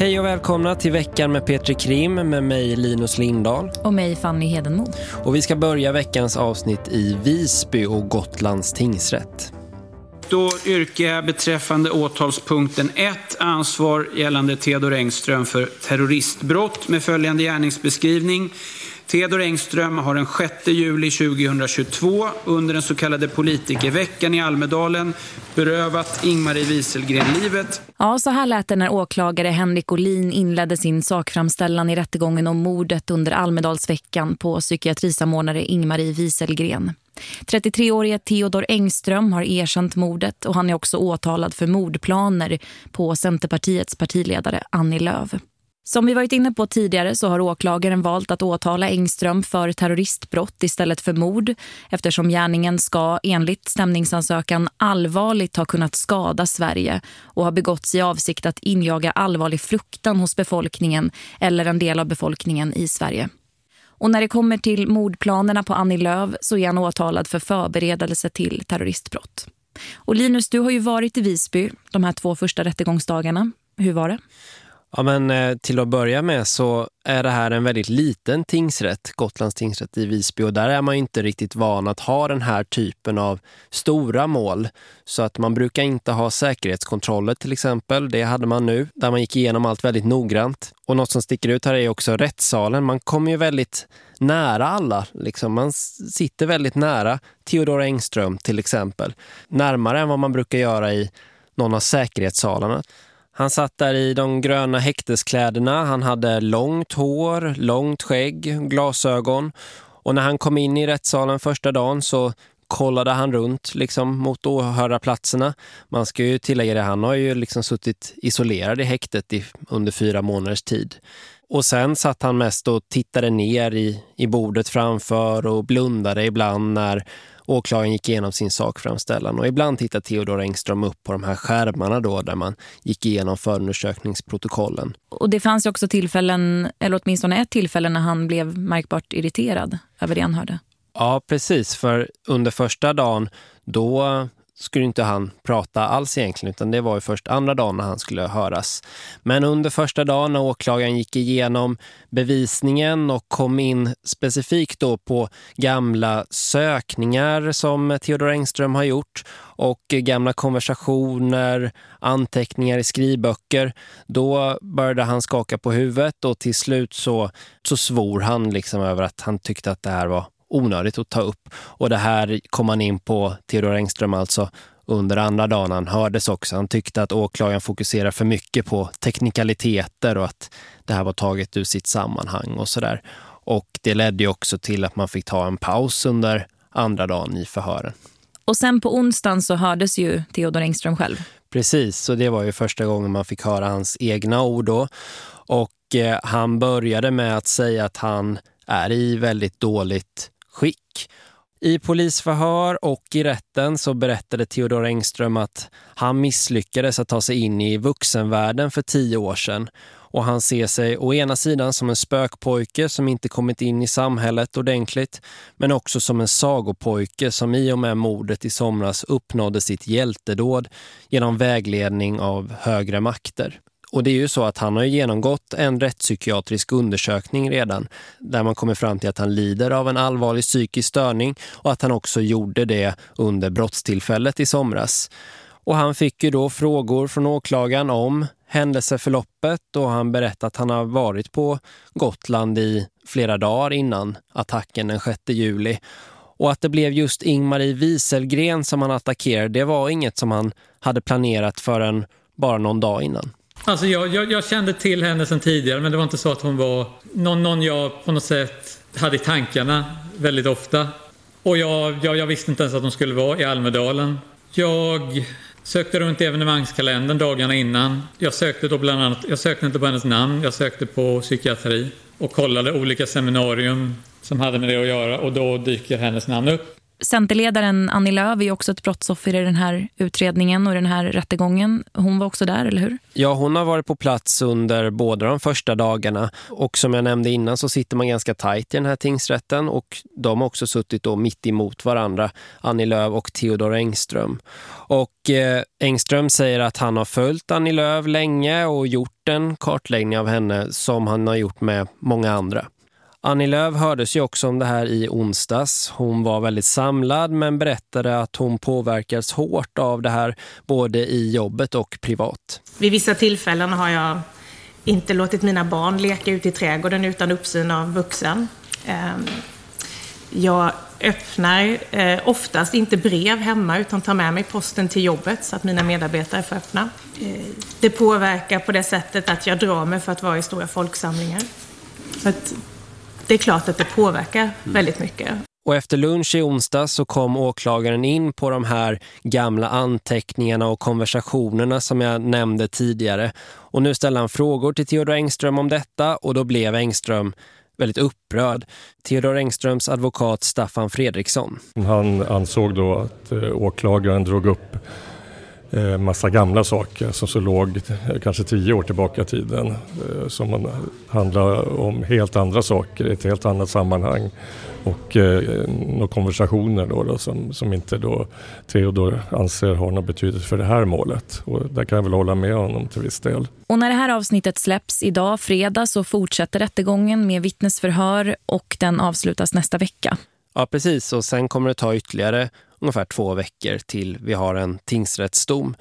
Hej och välkomna till veckan med Petri Krim med mig Linus Lindahl. Och mig Fanny Hedenmo. Och vi ska börja veckans avsnitt i Visby och Gotlands tingsrätt. Då yrkar jag beträffande åtalspunkten 1 ansvar gällande Theodor Engström för terroristbrott med följande gärningsbeskrivning. Theodor Engström har den 6 juli 2022 under den så kallade politikerveckan i Almedalen berövat Ingmarie Wieselgren livet. Ja, så här lät det när åklagare Henrik Olin inledde sin sakframställan i rättegången om mordet under Almedalsveckan på psykiatrisamordnare Ingmarie Wieselgren. 33-årige Theodor Engström har erkänt mordet och han är också åtalad för mordplaner på Centerpartiets partiledare Annie Lööf. Som vi varit inne på tidigare så har åklagaren valt att åtala Engström för terroristbrott istället för mord eftersom gärningen ska enligt stämningsansökan allvarligt ha kunnat skada Sverige och ha begåtts i avsikt att injaga allvarlig fruktan hos befolkningen eller en del av befolkningen i Sverige. Och när det kommer till mordplanerna på Annie Lööf så är han åtalad för förberedelse till terroristbrott. Och Linus, du har ju varit i Visby de här två första rättegångsdagarna. Hur var det? Ja men eh, till att börja med så är det här en väldigt liten tingsrätt, Gotlands tingsrätt i Visby och där är man inte riktigt van att ha den här typen av stora mål. Så att man brukar inte ha säkerhetskontroller till exempel, det hade man nu där man gick igenom allt väldigt noggrant. Och något som sticker ut här är också rättssalen, man kommer ju väldigt nära alla, liksom. man sitter väldigt nära Theodor Engström till exempel. Närmare än vad man brukar göra i någon av säkerhetssalarna. Han satt där i de gröna häkteskläderna. Han hade långt hår, långt skägg, glasögon. Och när han kom in i rättssalen första dagen så kollade han runt liksom mot åhörarplatserna. Man ska ju tillägga det, han har ju liksom suttit isolerad i häktet i, under fyra månaders tid. Och sen satt han mest och tittade ner i, i bordet framför och blundade ibland när åklagaren gick igenom sin sakframställan och ibland tittade Theodor Engström upp på de här skärmarna då där man gick igenom förundersökningsprotokollen. Och det fanns ju också tillfällen, eller åtminstone ett tillfälle när han blev märkbart irriterad över det han hörde. Ja, precis. För under första dagen då skulle inte han prata alls egentligen utan det var ju först andra dagen när han skulle höras. Men under första dagen när åklagaren gick igenom bevisningen och kom in specifikt då på gamla sökningar som Theodor Engström har gjort och gamla konversationer, anteckningar i skrivböcker, då började han skaka på huvudet och till slut så, så svor han liksom över att han tyckte att det här var onödigt att ta upp. Och det här kom han in på Theodor Engström alltså under andra dagen han hördes också. Han tyckte att åklagaren fokuserar för mycket på teknikaliteter och att det här var taget ur sitt sammanhang och sådär. Och det ledde ju också till att man fick ta en paus under andra dagen i förhören. Och sen på onsdagen så hördes ju Theodor Engström själv. Precis, så det var ju första gången man fick höra hans egna ord då. Och eh, han började med att säga att han är i väldigt dåligt skick. I polisförhör och i rätten så berättade Theodor Engström att han misslyckades att ta sig in i vuxenvärlden för tio år sedan. Och han ser sig å ena sidan som en spökpojke som inte kommit in i samhället ordentligt men också som en sagopojke som i och med mordet i somras uppnådde sitt hjältedåd genom vägledning av högre makter. Och det är ju så att han har genomgått en rättspsykiatrisk undersökning redan där man kommer fram till att han lider av en allvarlig psykisk störning och att han också gjorde det under brottstillfället i somras. Och han fick ju då frågor från åklagaren om händelseförloppet och han berättade att han har varit på Gotland i flera dagar innan attacken den 6 juli. Och att det blev just Ingmarie Wieselgren som han attackerade, det var inget som han hade planerat förrän bara någon dag innan. Alltså jag, jag, jag, kände till henne sedan tidigare men det var inte så att hon var någon, någon jag på något sätt hade i tankarna väldigt ofta. Och jag, jag, jag visste inte ens att hon skulle vara i Almedalen. Jag sökte runt i evenemangskalendern dagarna innan. Jag sökte då bland annat, jag sökte inte på hennes namn, jag sökte på psykiatri och kollade olika seminarium som hade med det att göra och då dyker hennes namn upp. Centerledaren Annie Lööf är också ett brottsoffer i den här utredningen och den här rättegången. Hon var också där, eller hur? Ja, hon har varit på plats under båda de första dagarna. Och som jag nämnde innan så sitter man ganska tajt i den här tingsrätten. Och de har också suttit då mitt emot varandra, Annie Lööf och Theodor Engström. Och eh, Engström säger att han har följt Annie Lööf länge och gjort en kartläggning av henne som han har gjort med många andra. Annie Lööf hördes ju också om det här i onsdags. Hon var väldigt samlad men berättade att hon påverkas hårt av det här både i jobbet och privat. Vid vissa tillfällen har jag inte låtit mina barn leka ute i trädgården utan uppsyn av vuxen. Ehm, jag öppnar eh, oftast inte brev hemma utan tar med mig posten till jobbet så att mina medarbetare får öppna. Eh, det påverkar på det sättet att jag drar mig för att vara i stora folksamlingar. Så att det är klart att det påverkar väldigt mycket. Och efter lunch i onsdag så kom åklagaren in på de här gamla anteckningarna och konversationerna som jag nämnde tidigare. Och nu ställer han frågor till Theodor Engström om detta och då blev Engström väldigt upprörd. Theodor Engströms advokat Staffan Fredriksson. Han ansåg då att eh, åklagaren drog upp massa gamla saker som så låg eh, kanske tio år tillbaka i tiden eh, som handlar om helt andra saker i ett helt annat sammanhang och eh, några konversationer då, då, som, som inte då Theodor anser har någon betydelse för det här målet och där kan jag väl hålla med honom till viss del. Och när det här avsnittet släpps idag fredag så fortsätter rättegången med vittnesförhör och den avslutas nästa vecka. Ja, precis. Och sen kommer det ta ytterligare ungefär två veckor till vi har en tingsrättsdom.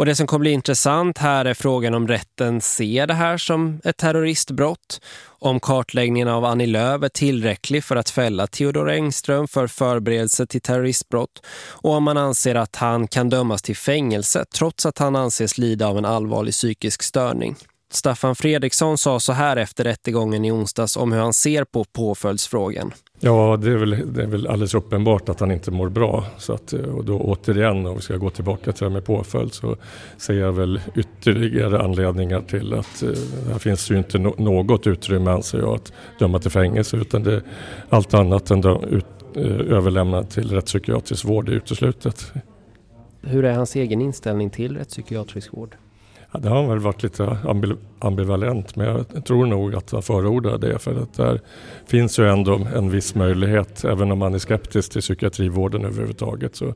Och det som kommer bli intressant här är frågan om rätten ser det här som ett terroristbrott. Om kartläggningen av Annie Lööf är tillräcklig för att fälla Theodor Engström för förberedelse till terroristbrott. Och om man anser att han kan dömas till fängelse trots att han anses lida av en allvarlig psykisk störning. Staffan Fredriksson sa så här efter rättegången i onsdags om hur han ser på påföljdsfrågan. Ja, det är, väl, det är väl alldeles uppenbart att han inte mår bra. Så att, och då återigen, om vi ska gå tillbaka till det med påföljd så ser jag väl ytterligare anledningar till att eh, här finns ju inte no något utrymme anser jag att döma till fängelse utan det allt annat än ut, eh, överlämnat till rättspsykiatrisk vård är uteslutet. Hur är hans egen inställning till rättspsykiatrisk vård? Ja, det har väl varit lite ambivalent men jag tror nog att han förordar det för att där finns ju ändå en viss möjlighet även om man är skeptisk till psykiatrivården överhuvudtaget så,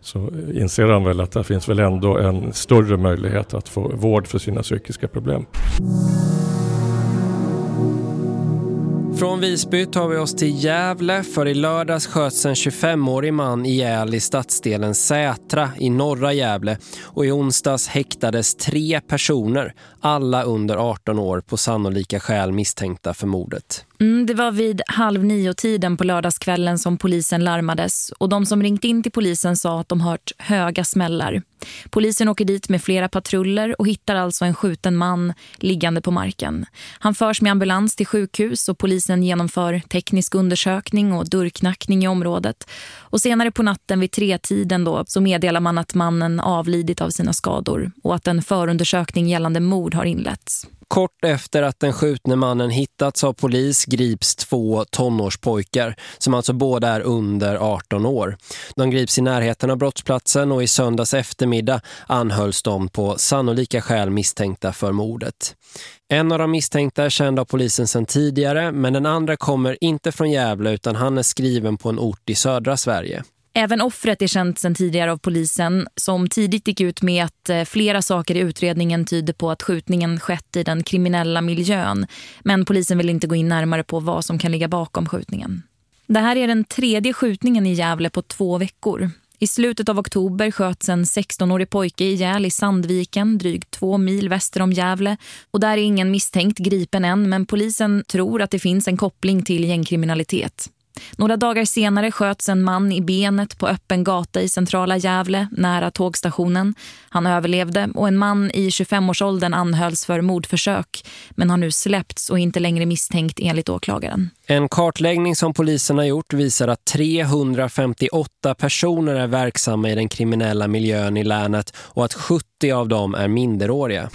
så inser han väl att det finns väl ändå en större möjlighet att få vård för sina psykiska problem. Från Visby tar vi oss till Gävle för i lördags sköts en 25-årig man ihjäl i stadsdelen Sätra i norra Gävle och i onsdags häktades tre personer, alla under 18 år på sannolika skäl misstänkta för mordet. Mm, det var vid halv nio tiden på lördagskvällen som polisen larmades och de som ringt in till polisen sa att de hört höga smällar. Polisen åker dit med flera patruller och hittar alltså en skjuten man liggande på marken. Han förs med ambulans till sjukhus och polisen genomför teknisk undersökning och dörrknackning i området. Och senare på natten vid tre tiden då så meddelar man att mannen avlidit av sina skador och att en förundersökning gällande mord har inletts. Kort efter att den skjutne mannen hittats av polis grips två tonårspojkar som alltså båda är under 18 år. De grips i närheten av brottsplatsen och i söndags eftermiddag anhölls de på sannolika skäl misstänkta för mordet. En av de misstänkta är känd av polisen sedan tidigare men den andra kommer inte från Gävle utan han är skriven på en ort i södra Sverige. Även offret är känt sedan tidigare av polisen som tidigt gick ut med att eh, flera saker i utredningen tyder på att skjutningen skett i den kriminella miljön. Men polisen vill inte gå in närmare på vad som kan ligga bakom skjutningen. Det här är den tredje skjutningen i Gävle på två veckor. I slutet av oktober sköts en 16-årig pojke ihjäl i Sandviken, drygt två mil väster om Gävle. Och där är ingen misstänkt gripen än, men polisen tror att det finns en koppling till gängkriminalitet. Några dagar senare sköts en man i benet på öppen gata i centrala Gävle, nära tågstationen. Han överlevde och en man i 25-årsåldern anhölls för mordförsök men har nu släppts och inte längre misstänkt enligt åklagaren. En kartläggning som polisen har gjort visar att 358 personer är verksamma i den kriminella miljön i länet och att 70 av dem är minderåriga.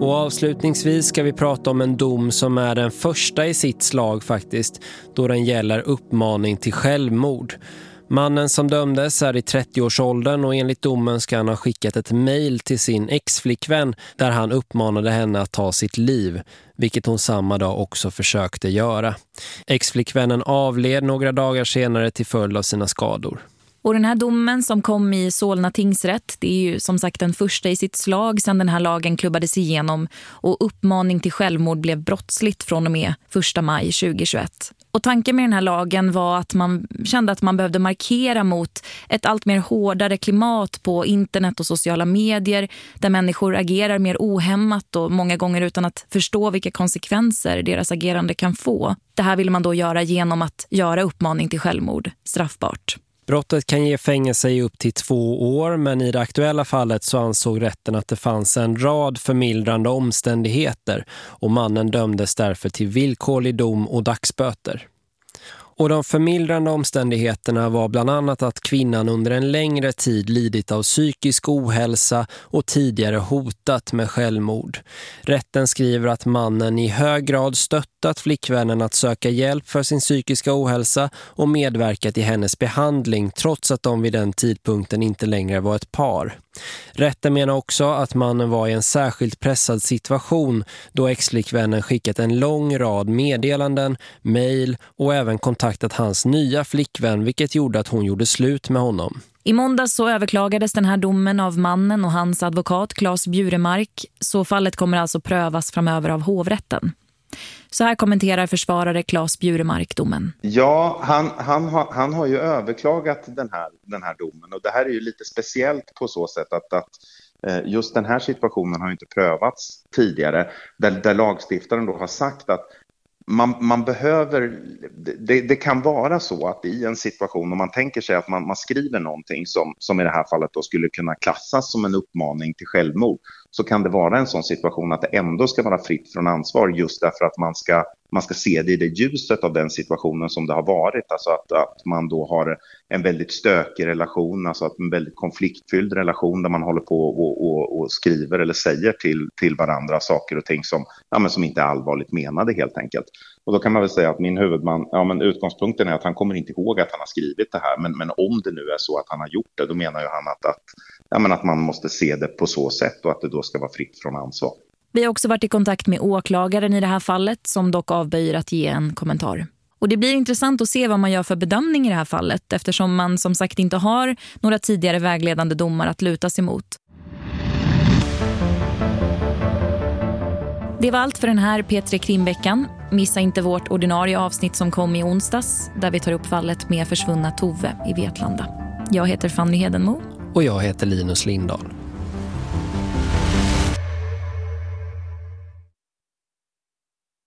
Och avslutningsvis ska vi prata om en dom som är den första i sitt slag faktiskt, då den gäller uppmaning till självmord. Mannen som dömdes är i 30-årsåldern och enligt domen ska han ha skickat ett mejl till sin exflickvän där han uppmanade henne att ta sitt liv, vilket hon samma dag också försökte göra. Exflickvännen avled några dagar senare till följd av sina skador. Och den här domen som kom i Solna tingsrätt, det är ju som sagt den första i sitt slag sedan den här lagen klubbades igenom och uppmaning till självmord blev brottsligt från och med 1 maj 2021. Och tanken med den här lagen var att man kände att man behövde markera mot ett allt mer hårdare klimat på internet och sociala medier där människor agerar mer ohämmat och många gånger utan att förstå vilka konsekvenser deras agerande kan få. Det här ville man då göra genom att göra uppmaning till självmord straffbart. Brottet kan ge fängelse i upp till två år men i det aktuella fallet så ansåg rätten att det fanns en rad förmildrande omständigheter och mannen dömdes därför till villkorlig dom och dagsböter. Och de förmildrande omständigheterna var bland annat att kvinnan under en längre tid lidit av psykisk ohälsa och tidigare hotat med självmord. Rätten skriver att mannen i hög grad stöttat flickvännen att söka hjälp för sin psykiska ohälsa och medverkat i hennes behandling trots att de vid den tidpunkten inte längre var ett par. Rätten menar också att mannen var i en särskilt pressad situation då exflickvännen skickat en lång rad meddelanden, mejl och även kontaktat hans nya flickvän vilket gjorde att hon gjorde slut med honom. I måndags så överklagades den här domen av mannen och hans advokat Claes Bjuremark så fallet kommer alltså prövas framöver av hovrätten. Så här kommenterar försvarare Claes Bjuremark domen. Ja, han, han, har, han har ju överklagat den här, den här domen och det här är ju lite speciellt på så sätt att, att eh, just den här situationen har inte prövats tidigare där, där lagstiftaren då har sagt att man, man behöver, det, det, kan vara så att i en situation om man tänker sig att man, man, skriver någonting som, som i det här fallet då skulle kunna klassas som en uppmaning till självmord så kan det vara en sån situation att det ändå ska vara fritt från ansvar just därför att man ska, man ska se det i det ljuset av den situationen som det har varit. Alltså att, att man då har en väldigt stökig relation, alltså att en väldigt konfliktfylld relation där man håller på och, och, och skriver eller säger till, till varandra saker och ting som, ja, men som inte är allvarligt menade helt enkelt. Och då kan man väl säga att min huvudman, ja men utgångspunkten är att han kommer inte ihåg att han har skrivit det här, men, men om det nu är så att han har gjort det, då menar ju han att, att, ja, men att man måste se det på så sätt och att det då ska vara fritt från ansvar. Vi har också varit i kontakt med åklagaren i det här fallet som dock avböjer att ge en kommentar. Och det blir intressant att se vad man gör för bedömning i det här fallet eftersom man som sagt inte har några tidigare vägledande domar att luta sig mot. Det var allt för den här P3 Krimveckan. Missa inte vårt ordinarie avsnitt som kom i onsdags där vi tar upp fallet med försvunna Tove i Vetlanda. Jag heter Fanny Hedenmo. Och jag heter Linus Lindahl.